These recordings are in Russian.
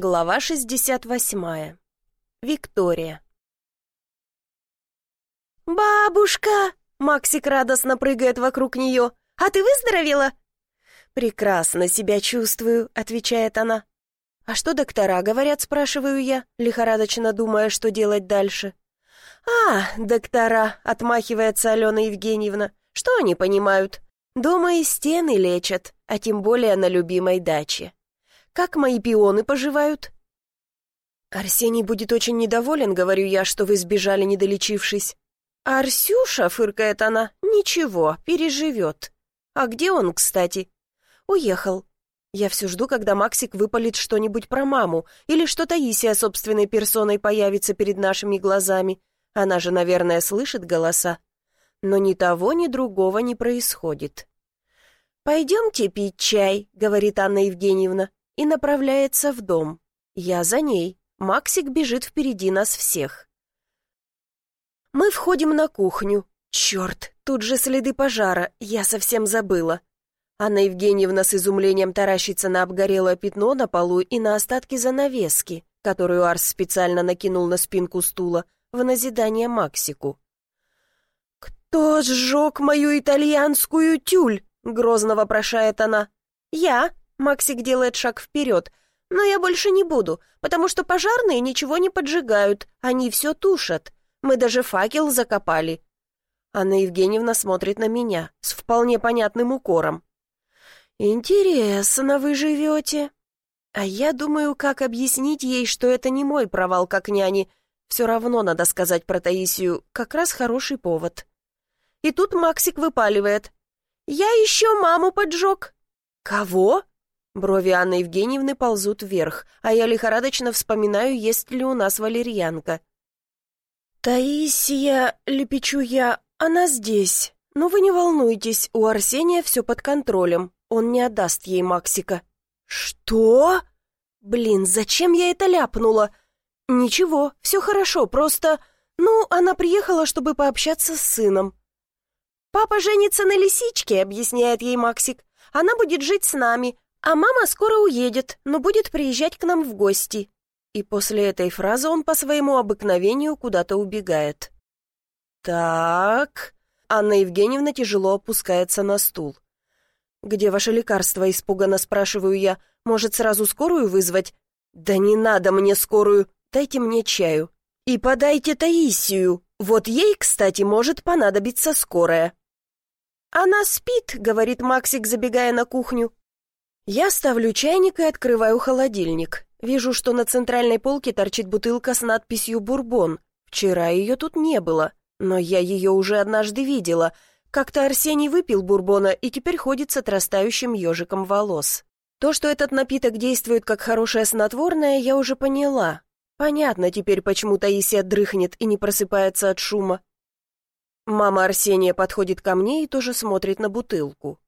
Глава 68. Виктория. «Бабушка!» — Максик радостно прыгает вокруг нее. «А ты выздоровела?» «Прекрасно себя чувствую», — отвечает она. «А что доктора говорят?» — спрашиваю я, лихорадочно думая, что делать дальше. «А, доктора!» — отмахивается Алена Евгеньевна. «Что они понимают? Дома и стены лечат, а тем более на любимой даче». Как мои пионы поживают?» «Арсений будет очень недоволен, — говорю я, — что вы сбежали, не долечившись». А «Арсюша, — фыркает она, — ничего, переживет. А где он, кстати?» «Уехал. Я все жду, когда Максик выпалит что-нибудь про маму, или что Таисия собственной персоной появится перед нашими глазами. Она же, наверное, слышит голоса. Но ни того, ни другого не происходит». «Пойдемте пить чай», — говорит Анна Евгеньевна и направляется в дом. Я за ней. Максик бежит впереди нас всех. Мы входим на кухню. Черт, тут же следы пожара, я совсем забыла. Анна Евгеньевна с изумлением таращится на обгорелое пятно на полу и на остатки занавески, которую Арс специально накинул на спинку стула в назидание Максику. «Кто сжег мою итальянскую тюль?» — грозно вопрошает она. «Я», Максик делает шаг вперед. «Но я больше не буду, потому что пожарные ничего не поджигают, они все тушат. Мы даже факел закопали». Анна Евгеньевна смотрит на меня с вполне понятным укором. «Интересно вы живете». А я думаю, как объяснить ей, что это не мой провал как няни. Все равно надо сказать про Таисию, как раз хороший повод. И тут Максик выпаливает. «Я еще маму поджег». «Кого?» Брови Анны Евгеньевны ползут вверх, а я лихорадочно вспоминаю, есть ли у нас валерьянка. «Таисия, лепечу я, она здесь. Но вы не волнуйтесь, у Арсения все под контролем. Он не отдаст ей Максика». «Что?» «Блин, зачем я это ляпнула?» «Ничего, все хорошо, просто...» «Ну, она приехала, чтобы пообщаться с сыном». «Папа женится на лисичке», — объясняет ей Максик. «Она будет жить с нами, а мама скоро уедет, но будет приезжать к нам в гости». И после этой фразы он по своему обыкновению куда-то убегает. «Так...» Анна Евгеньевна тяжело опускается на стул. «Где ваше лекарство?» — испуганно спрашиваю я. «Может, сразу скорую вызвать?» «Да не надо мне скорую. Дайте мне чаю. И подайте Таисию. Вот ей, кстати, может понадобиться скорая». «Она спит», — говорит Максик, забегая на кухню. Я ставлю чайник и открываю холодильник. Вижу, что на центральной полке торчит бутылка с надписью «Бурбон». Вчера ее тут не было, но я ее уже однажды видела. Как-то Арсений выпил бурбона и теперь ходит с отрастающим ежиком волос. То, что этот напиток действует как хорошее снотворное, я уже поняла. Понятно теперь, почему Таисия дрыхнет и не просыпается от шума. Мама Арсения подходит ко мне и тоже смотрит на бутылку.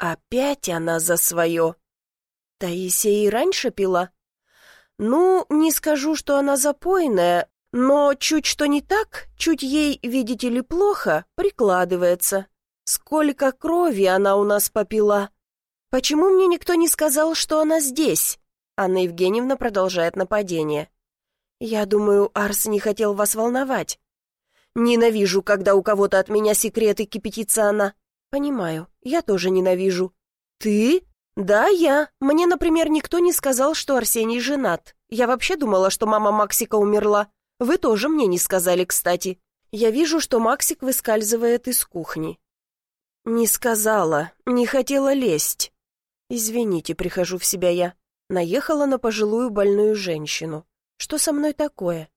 Опять она за свое. Таисия и раньше пила? Ну, не скажу, что она запойная, но чуть что не так, чуть ей, видите ли, плохо, прикладывается. Сколько крови она у нас попила. Почему мне никто не сказал, что она здесь? Анна Евгеньевна продолжает нападение. Я думаю, Арс не хотел вас волновать. Ненавижу, когда у кого-то от меня секреты, кипятится она. Понимаю, я тоже ненавижу. Ты? «Да, я. Мне, например, никто не сказал, что Арсений женат. Я вообще думала, что мама Максика умерла. Вы тоже мне не сказали, кстати. Я вижу, что Максик выскальзывает из кухни». «Не сказала, не хотела лезть». «Извините, прихожу в себя я. Наехала на пожилую больную женщину. Что со мной такое?»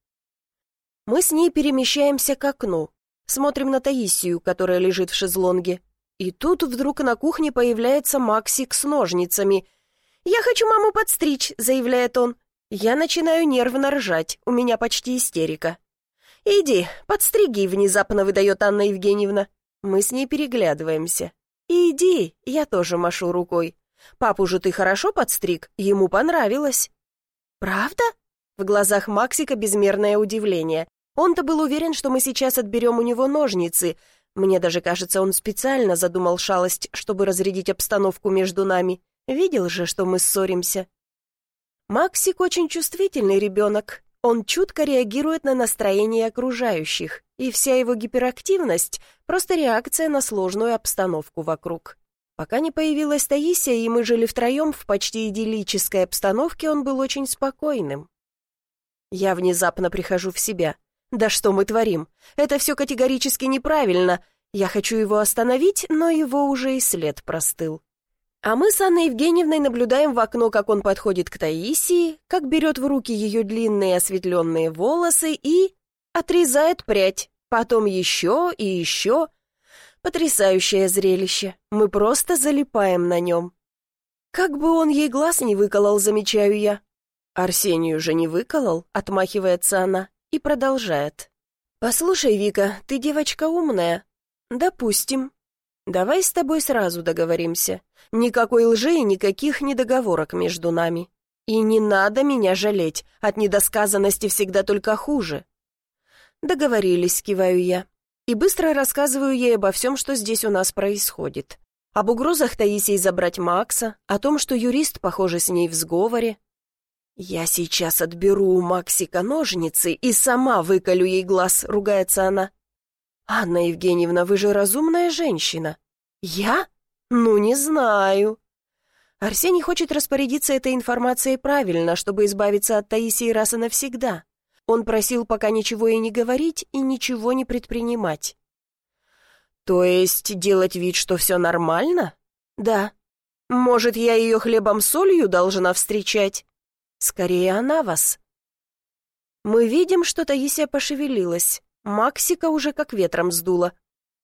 Мы с ней перемещаемся к окну. Смотрим на Таисию, которая лежит в шезлонге. И тут вдруг на кухне появляется Максик с ножницами. «Я хочу маму подстричь», — заявляет он. Я начинаю нервно ржать, у меня почти истерика. «Иди, подстриги», — внезапно выдает Анна Евгеньевна. Мы с ней переглядываемся. «Иди», — я тоже машу рукой. «Папу же ты хорошо подстриг, ему понравилось». «Правда?» В глазах Максика безмерное удивление. Он-то был уверен, что мы сейчас отберем у него ножницы, мне даже кажется, он специально задумал шалость, чтобы разрядить обстановку между нами. Видел же, что мы ссоримся. Максик очень чувствительный ребенок. Он чутко реагирует на настроение окружающих, и вся его гиперактивность — просто реакция на сложную обстановку вокруг. Пока не появилась Таисия, и мы жили втроем в почти идиллической обстановке, он был очень спокойным. Я внезапно прихожу в себя. Да что мы творим? Это все категорически неправильно. Я хочу его остановить, но его уже и след простыл. А мы с Анной Евгеньевной наблюдаем в окно, как он подходит к Таисии, как берет в руки ее длинные осветленные волосы и... отрезает прядь, потом еще и еще. Потрясающее зрелище. Мы просто залипаем на нем. Как бы он ей глаз не выколол, замечаю я. Арсению же не выколол, отмахивается она и продолжает. «Послушай, Вика, ты девочка умная. Допустим. Давай с тобой сразу договоримся. Никакой лжи и никаких недоговорок между нами. И не надо меня жалеть, от недосказанности всегда только хуже. Договорились, киваю я. И быстро рассказываю ей обо всем, что здесь у нас происходит. Об угрозах Таисии забрать Макса, о том, что юрист, похоже, с ней в сговоре. «Я сейчас отберу у Максика ножницы и сама выколю ей глаз», — ругается она. «Анна Евгеньевна, вы же разумная женщина». «Я? Ну, не знаю». Арсений хочет распорядиться этой информацией правильно, чтобы избавиться от Таисии раз и навсегда. Он просил пока ничего и не говорить, и ничего не предпринимать. «То есть делать вид, что все нормально?» «Да». «Может, я ее хлебом-солью должна встречать?» «Скорее она вас». Мы видим, что Таисия пошевелилась. Максика уже как ветром сдуло.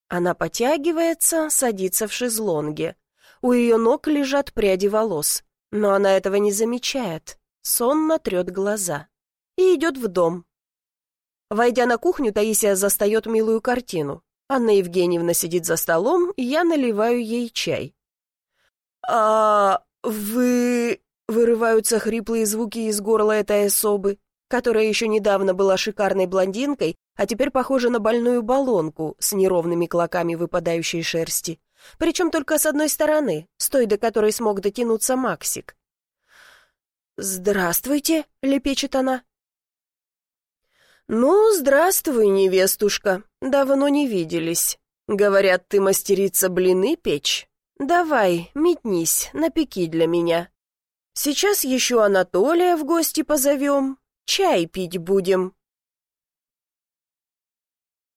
Она потягивается, садится в шезлонге. У ее ног лежат пряди волос, но она этого не замечает. Сонно трет глаза. И идет в дом. Войдя на кухню, Таисия застает милую картину. Анна Евгеньевна сидит за столом, и я наливаю ей чай. «А вы...» — вырываются хриплые звуки из горла этой особы которая еще недавно была шикарной блондинкой, а теперь похожа на больную баллонку с неровными клоками выпадающей шерсти. Причем только с одной стороны, с той, до которой смог дотянуться Максик. «Здравствуйте», — лепечет она. «Ну, здравствуй, невестушка. Давно не виделись. Говорят, ты мастерица блины печь. Давай, метнись, напеки для меня. Сейчас еще Анатолия в гости позовем, Чай пить будем».